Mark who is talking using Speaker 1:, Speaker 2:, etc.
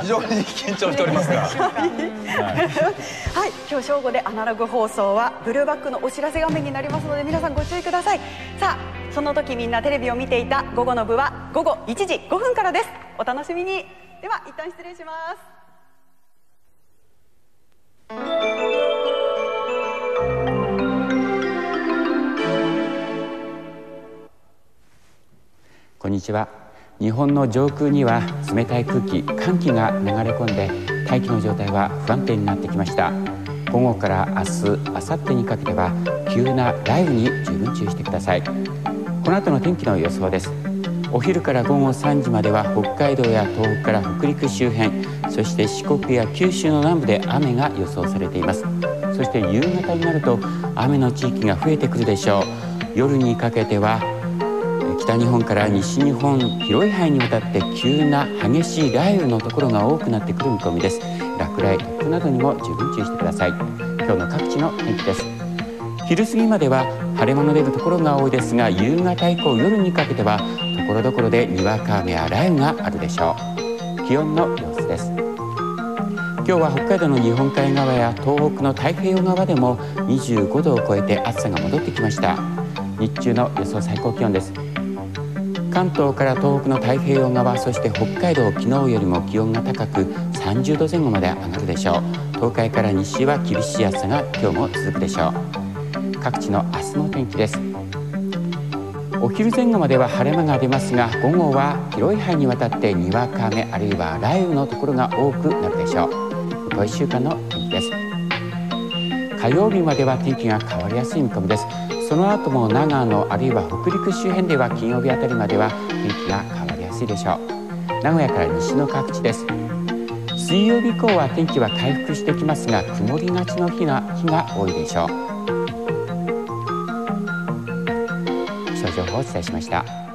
Speaker 1: 非常に緊張しておりますが、
Speaker 2: はい、今日正午でアナログ放送はブルーバックのお知らせ画面になりますので皆さんご注意ください。さあその時みんなテレビを見ていた午後の部は午後1時5分からです。お楽しみに。では一旦失礼します。
Speaker 3: こんにちは日本の上空には冷たい空気寒気が流れ込んで大気の状態は不安定になってきました。午後から明日明後日にかけては急な雷雨に十分注意してください。この後の天気の予想です。お昼から午後3時までは北海道や東北から北陸周辺そして四国や九州の南部で雨が予想されています。そして夕方になると雨の地域が増えてくるでしょう。夜にかけては北日本から西日本広い範囲にわたって急な激しい雷雨のところが多くなってくる見込みです。落雷突風などにも十分注意してください。今日の各地の天気です。昼過ぎまでは晴れ間の出るところが多いですが夕方以降夜にかけては所々でにわか雨や雷雨があるでしょう。気温の様子です。今日は北海道の日本海側や東北の太平洋側でも25度を超えて暑さが戻ってきました。日中の予想最高気温です。関東から東北の太平洋側そして北海道昨日よりも気温が高く30度前後まで上がるでしょう。東海から西は厳しい暑さが今日も続くでしょう。各地の明日の天気です。お昼前後までは晴れ間が出ますが午後は広い範囲にわたってにわか雨あるいは雷雨のところが多くなるでしょう。こ1週間の天気です。火曜日までは天気が変わりやすい見込みです。その後も長野あるいは北陸周辺では金曜日あたりまでは天気が変わりやすいでしょう。名古屋から西の各地です。水曜日以降は天気は回復してきますが曇りがちの日が日が多いでしょう。気象情報をお伝えしました。